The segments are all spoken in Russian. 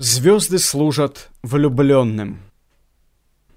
Звезды служат влюбленным.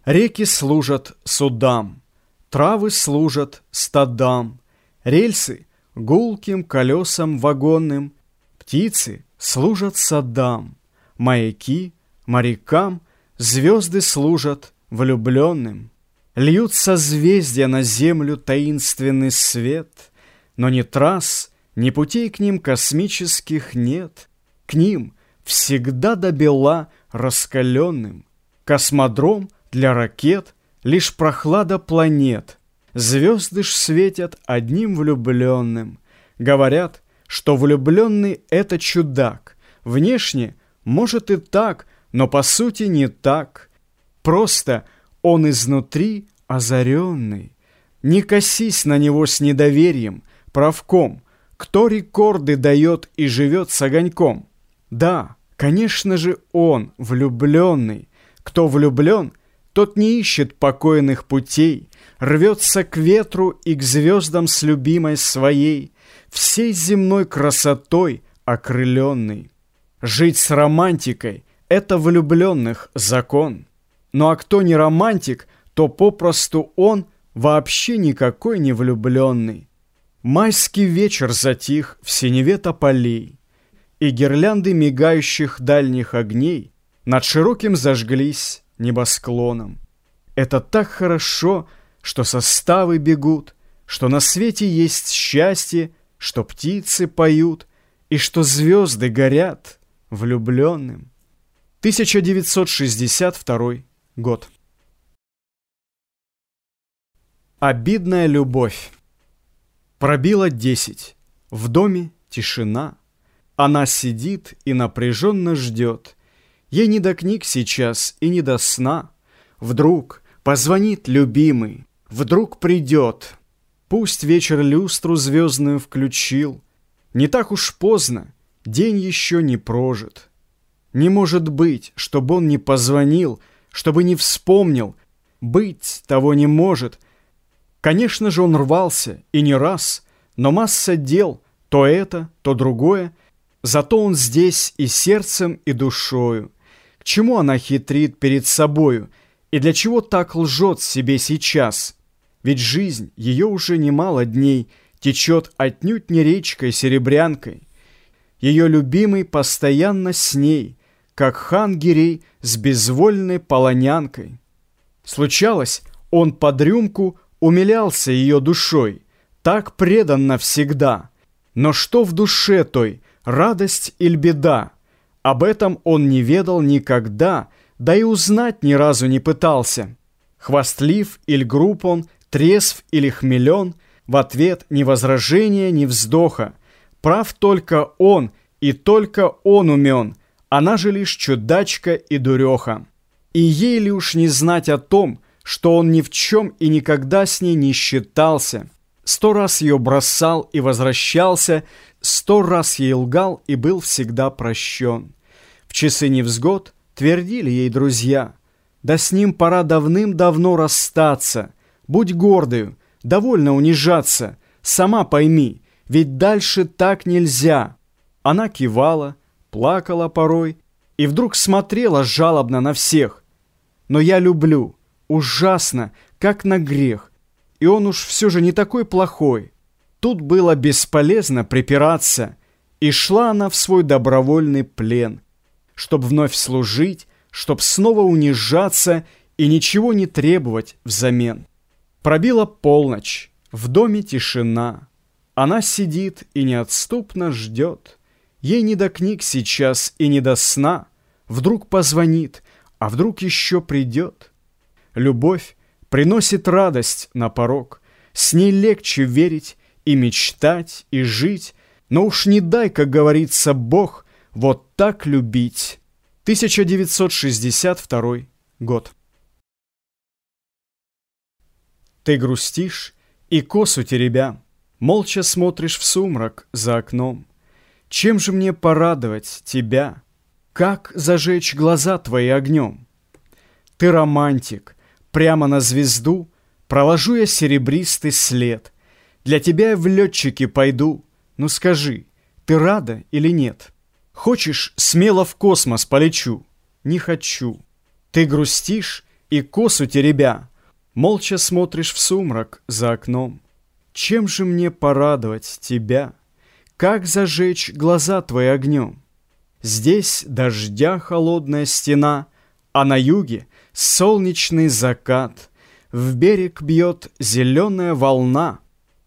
Реки служат судам, Травы служат стадам, Рельсы — гулким колесам вагонным, Птицы служат садам, Маяки — морякам, Звезды служат влюбленным. Льют созвездия на землю таинственный свет, Но ни трасс, ни путей к ним космических нет. К ним — всегда до бела раскаленным. Космодром для ракет — лишь прохлада планет. Звезды ж светят одним влюбленным. Говорят, что влюбленный — это чудак. Внешне, может и так, но по сути не так. Просто он изнутри озаренный. Не косись на него с недоверием, правком. Кто рекорды дает и живет с огоньком? Да, конечно же, он, влюбленный. Кто влюблен, тот не ищет покойных путей, Рвется к ветру и к звездам с любимой своей, Всей земной красотой окрыленный. Жить с романтикой — это влюбленных закон. Ну а кто не романтик, то попросту он вообще никакой не влюбленный. Майский вечер затих в синеве тополей и гирлянды мигающих дальних огней над широким зажглись небосклоном. Это так хорошо, что составы бегут, что на свете есть счастье, что птицы поют и что звезды горят влюбленным. 1962 год. Обидная любовь. Пробило десять. В доме тишина. Она сидит и напряженно ждет. Ей не до книг сейчас и не до сна. Вдруг позвонит любимый, вдруг придет. Пусть вечер люстру звездную включил. Не так уж поздно, день еще не прожит. Не может быть, чтобы он не позвонил, чтобы не вспомнил. Быть того не может. Конечно же, он рвался, и не раз, но масса дел, то это, то другое, Зато он здесь и сердцем, и душою. К чему она хитрит перед собою? И для чего так лжет себе сейчас? Ведь жизнь, ее уже немало дней, Течет отнюдь не речкой-серебрянкой. Ее любимый постоянно с ней, Как хан Гирей с безвольной полонянкой. Случалось, он под рюмку умилялся ее душой, Так преданно всегда. Но что в душе той — радость или беда. Об этом он не ведал никогда, да и узнать ни разу не пытался. Хвастлив или груб он, трезв или хмелен, в ответ ни возражения, ни вздоха. Прав только он, и только он умен, она же лишь чудачка и дуреха. И ей ли уж не знать о том, что он ни в чем и никогда с ней не считался. Сто раз ее бросал и возвращался, Сто раз ей лгал и был всегда прощен. В часы невзгод твердили ей друзья, Да с ним пора давным-давно расстаться. Будь гордою, довольно унижаться, Сама пойми, ведь дальше так нельзя. Она кивала, плакала порой И вдруг смотрела жалобно на всех. Но я люблю, ужасно, как на грех, И он уж все же не такой плохой. Тут было бесполезно припираться, и шла она в свой добровольный плен, чтоб вновь служить, чтоб снова унижаться и ничего не требовать взамен. Пробила полночь, в доме тишина. Она сидит и неотступно ждет. Ей не до книг сейчас и не до сна. Вдруг позвонит, а вдруг еще придет. Любовь приносит радость на порог. С ней легче верить и мечтать, и жить, но уж не дай, как говорится, Бог, вот так любить. 1962 год. Ты грустишь и косу теребя, Молча смотришь в сумрак за окном. Чем же мне порадовать тебя? Как зажечь глаза твои огнем? Ты романтик, прямо на звезду Проложу я серебристый след — для тебя я в летчики пойду. Ну скажи, ты рада или нет? Хочешь, смело в космос полечу? Не хочу. Ты грустишь и косу теребя, Молча смотришь в сумрак за окном. Чем же мне порадовать тебя? Как зажечь глаза твои огнем? Здесь дождя холодная стена, А на юге солнечный закат. В берег бьет зеленая волна,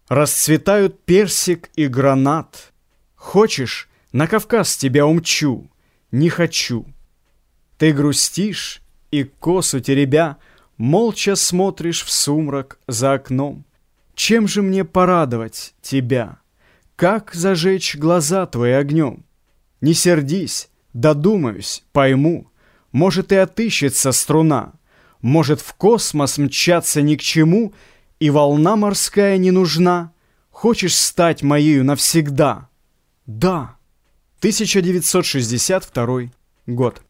Расцветают персик и гранат. Хочешь, на Кавказ тебя умчу? Не хочу. Ты грустишь и косу теребя, Молча смотришь в сумрак за окном. Чем же мне порадовать тебя? Как зажечь глаза твои огнем? Не сердись, додумаюсь, пойму. Может, и отыщется струна. Может, в космос мчаться ни к чему, И волна морская не нужна. Хочешь стать моею навсегда? Да. 1962 год.